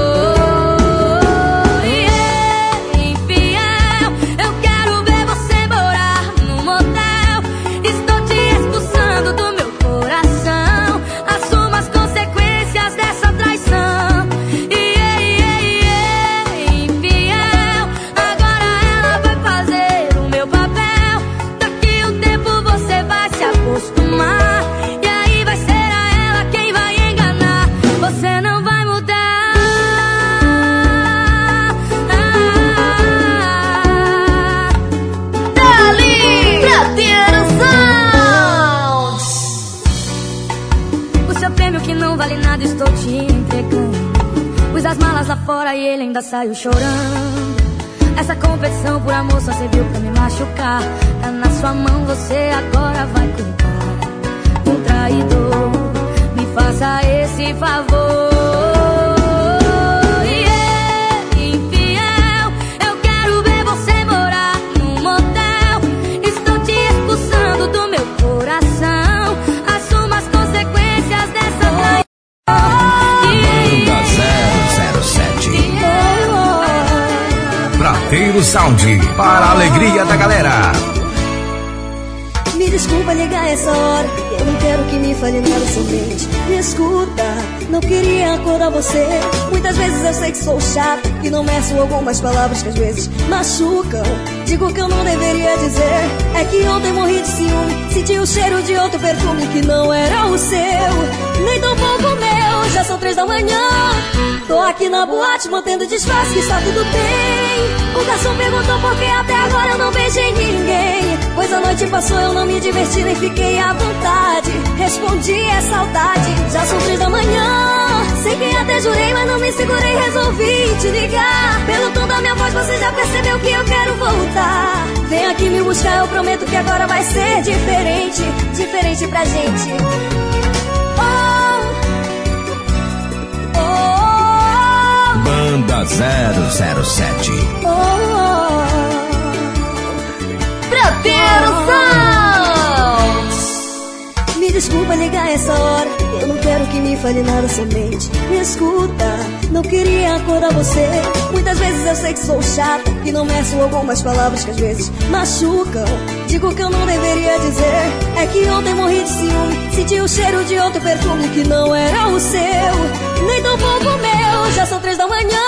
Fora e ele ainda saiu chorando. Essa competição por amor só serviu pra me machucar. Tá na sua mão, você agora vai culpar. Um traidor, me faça esse favor. Prateiro Sound, para a alegria da galera. Me desculpa ligar essa hora, eu não quero que me fale nada somente. Me escuta, não queria acordar você. Muitas vezes eu sei que sou chata e não meço algumas palavras que às vezes machucam. Digo que eu não deveria dizer. É que ontem morri de ciúme, senti o cheiro de outro perfume que não era o seu, nem tão pouco meu. Já são três da manhã, tô aqui na boate mantendo disfarce que está tudo bem. O garçom perguntou por que até agora eu não beijei ninguém. Pois a noite passou, eu não me diverti nem fiquei à vontade. Respondi é saudade, já três da manhã. Sei que até jurei, mas não me segurei, resolvi te ligar. Pelo tom da minha voz, você já percebeu que eu quero voltar. Vem aqui me buscar, eu prometo que agora vai ser diferente. Diferente pra gente. Banda 007. oh, oh. Prateiro Sound! Me desculpa ligar essa hora, eu não quero que me fale nada somente. Me escuta, não queria acordar você. Muitas vezes eu sei que sou chata e não meço algumas palavras que às vezes machucam. Digo que eu não deveria dizer. É que ontem morri de ciúme, senti o cheiro de outro perfume que não era o seu, nem tão pouco meu. Já são três da manhã.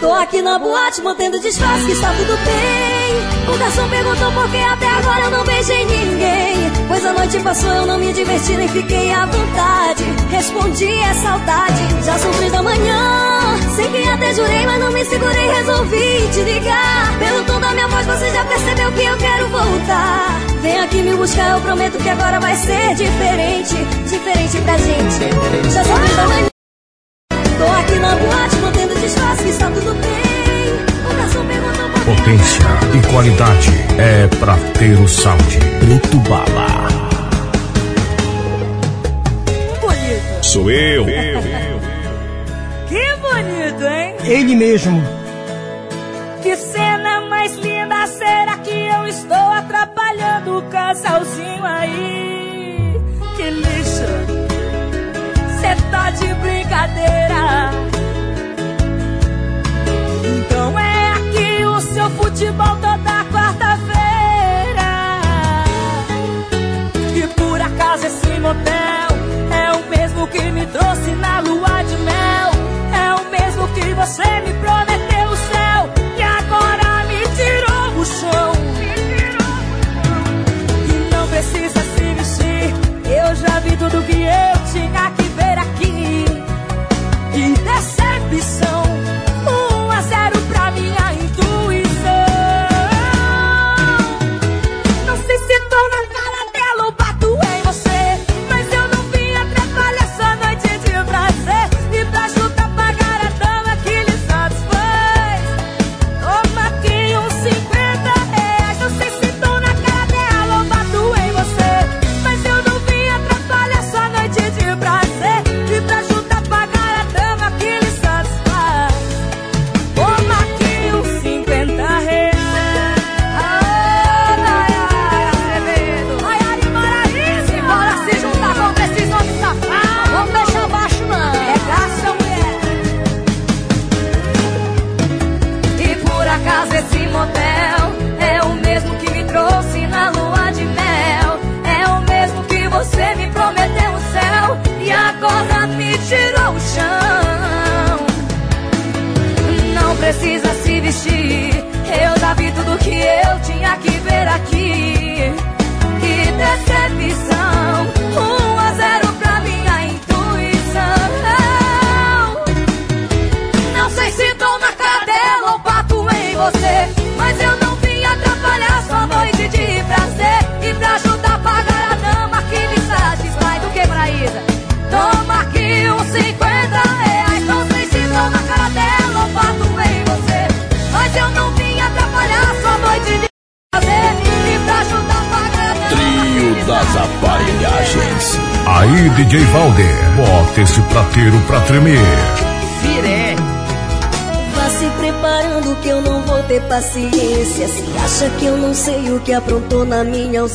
Tô aqui na boate mantendo disfarce que está tudo bem. O garçom perguntou por que até agora eu não beijei ninguém. Pois a noite passou, eu não me diverti nem fiquei à vontade. Respondi é saudade, já três da manhã. Sei que até jurei, mas não me segurei, resolvi te ligar. Pelo tom da minha voz, você já percebeu que eu quero voltar. Vem aqui me buscar, eu prometo que agora vai ser diferente. Diferente pra gente. Já três da manhã. Tô aqui na boate mantendo disfarce que está tudo bem. Potência e qualidade é Prateiro Sound. Preto Bala. bonito. Sou eu. Que bonito, hein? Ele mesmo. Que cena mais linda, será que eu estou atrapalhando o casalzinho aí? Que lixo, cê tá de brincadeira. Futebol toda quarta-feira. E por acaso esse motel é o mesmo que me trouxe na lua de mel. É o mesmo que você me prometeu o céu e agora me tirou o chão. E não precisa se vestir, eu já vi tudo que eu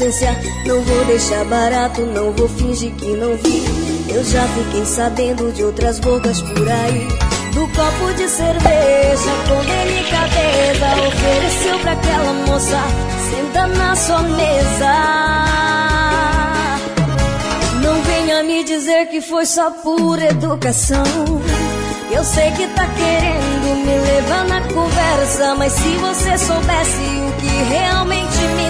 ausência, não vou deixar barato, não vou fingir que não vi. Eu já fiquei sabendo de outras bocas por aí. Do copo de cerveja com delicadeza Ofereceu pra aquela moça Senta na sua mesa Não venha me dizer que foi só por educação Eu sei que tá querendo me levar na conversa Mas se você soubesse o que realmente me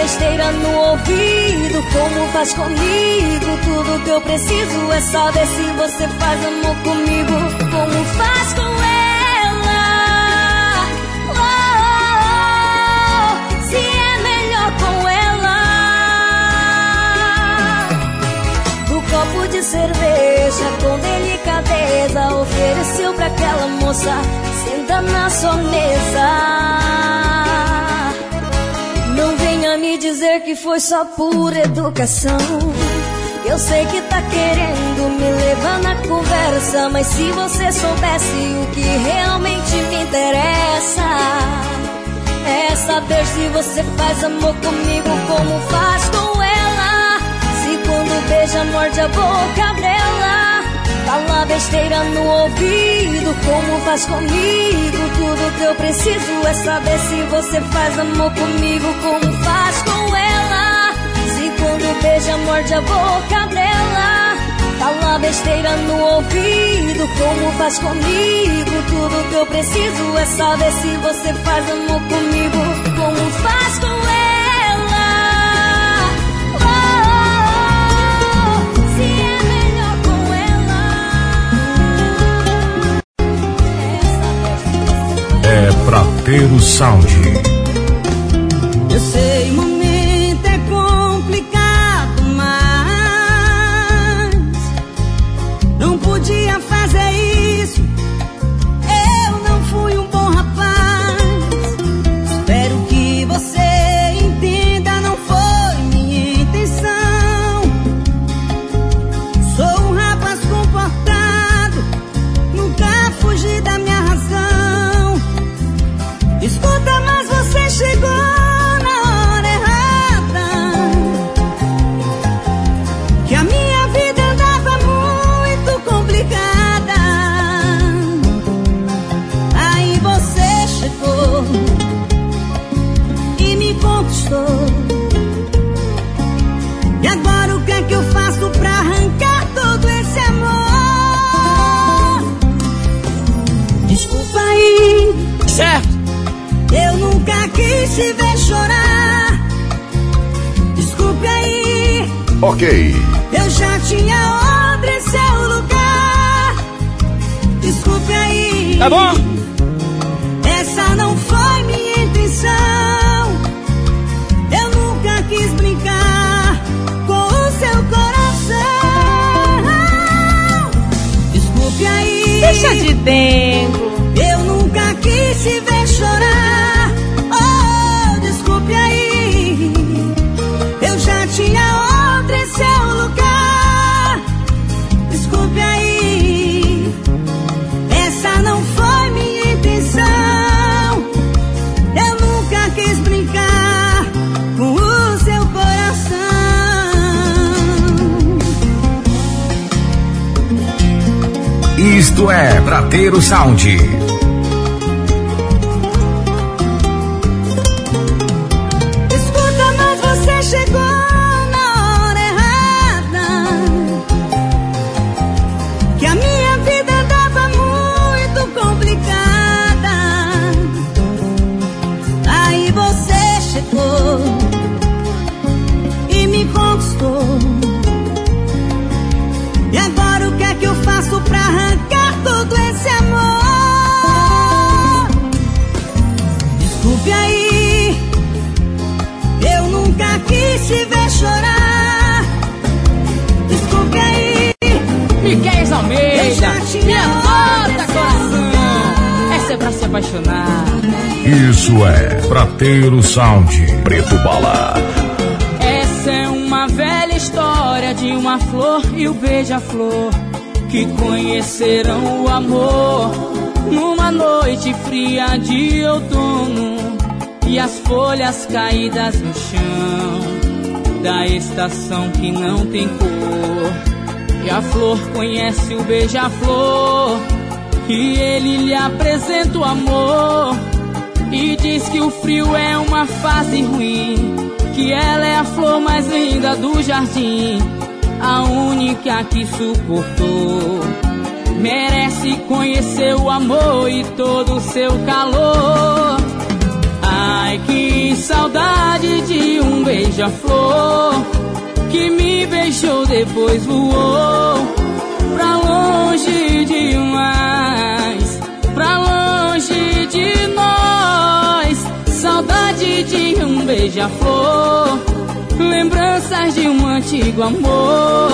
Besteira no ouvido, como faz comigo. Tudo que eu preciso é saber se você faz amor comigo, como faz com copo de cerveja com delicadeza Ofereceu pra aquela moça Senta na sua mesa dizer que foi só por educação Eu sei que tá querendo me levar na conversa Mas se você soubesse o que realmente me interessa É saber se você faz amor comigo como faz com ela quando beija, morde a boca dela. Fala besteira no ouvido, como faz comigo. Tudo que eu preciso é saber se você faz amor comigo, como faz com. Se quando beija, morde a boca dela. Fala besteira no ouvido, como faz comigo. Tudo que eu preciso é saber se você faz amor comigo, como faz com Prateiro Sound. Eu sei, Certo. Eu nunca quis te ver chorar. Desculpe aí. Ok. Eu já tinha outro em seu lugar. Desculpe aí. Tá bom? Essa não foi minha intenção. Eu nunca quis brincar com o seu coração. Desculpe aí. Deixa de dentro. Isto é Prateiro Sound. Apaixonar. Isso é Prateiro Sound Preto Bala. Essa é uma velha história de uma flor e o beija-flor que conheceram o amor numa noite fria de outono e as folhas caídas no chão da estação que não tem cor. E a flor conhece o beija-flor e ele lhe apresenta o amor e diz que o frio é uma fase ruim, que ela é a flor mais linda do jardim, a única que suportou. Merece conhecer o amor e todo o seu calor. Ai, que saudade de um beija-flor que me beijou, depois voou pra longe demais, pra longe de nós. Saudade de um beija-flor, lembranças de um antigo amor.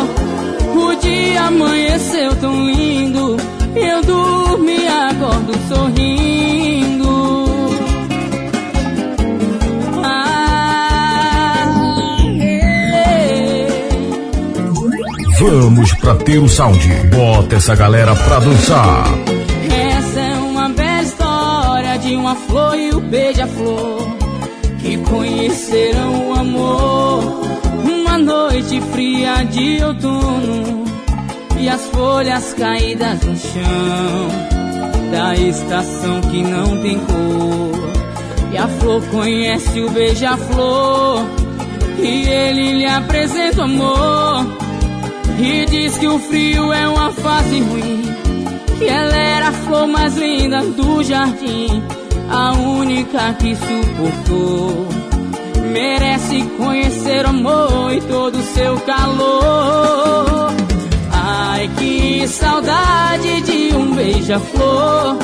O dia amanheceu tão lindo, eu dormi e acordo sorrindo. Vamos Prateiro Sound. Bota essa galera pra dançar. Essa é uma bela história de uma flor e o beija-flor que conheceram o amor. Uma noite fria de outono e as folhas caídas no chão da estação que não tem cor. E a flor conhece o beija-flor e ele lhe apresenta o amor. E diz que o frio é uma fase ruim Que ela era a flor mais linda do jardim A única que suportou. Merece conhecer o amor e todo o seu calor. Ai, que saudade de um beija-flor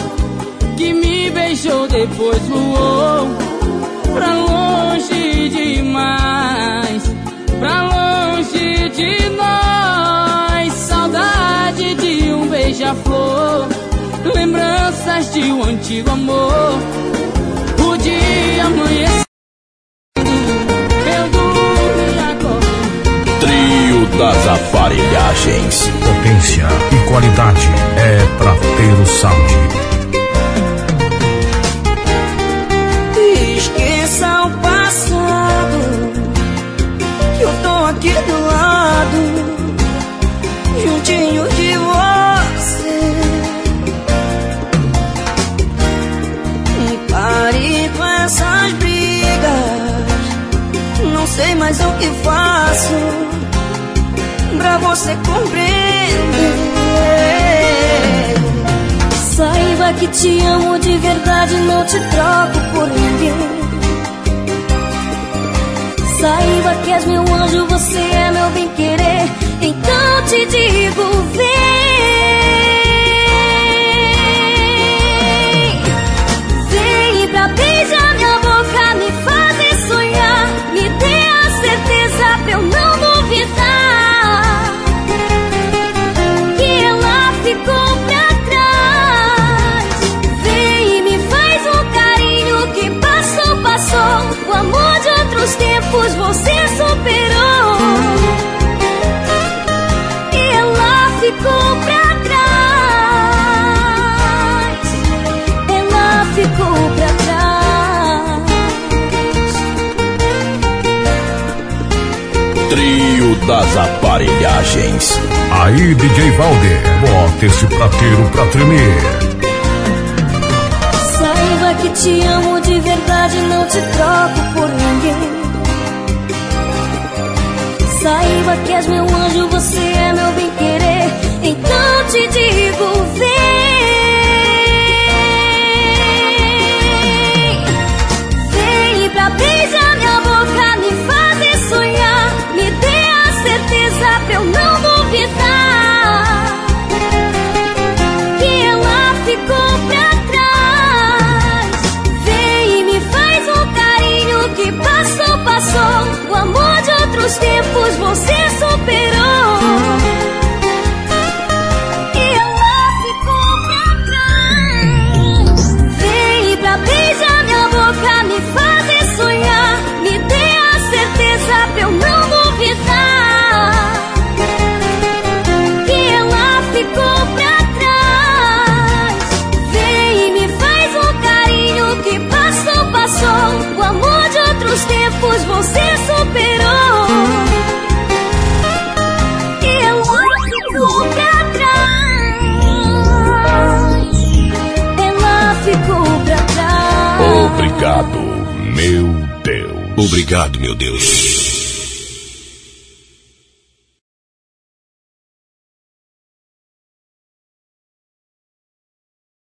Que me beijou, depois voou Pra longe demais Pra longe de nós Saudade de um beija-flor Lembranças de um antigo amor O dia amanheceu Eu dormi agora Trio das Aparelhagens. Potência e qualidade é Sound. Esqueça o Mais o que faço Pra você compreender Saiba que te amo de verdade, não te troco por ninguém. Saiba que és meu anjo, você é meu bem querer. Então te digo. Vem das Aparelhagens. Aí, DJ Valder, bota esse prateiro pra tremer. Saiba que te amo de verdade, não te troco por ninguém. Saiba que és meu anjo, você é meu bem querer. Então te digo, vem. Outros tempos você superou. Obrigado, meu Deus.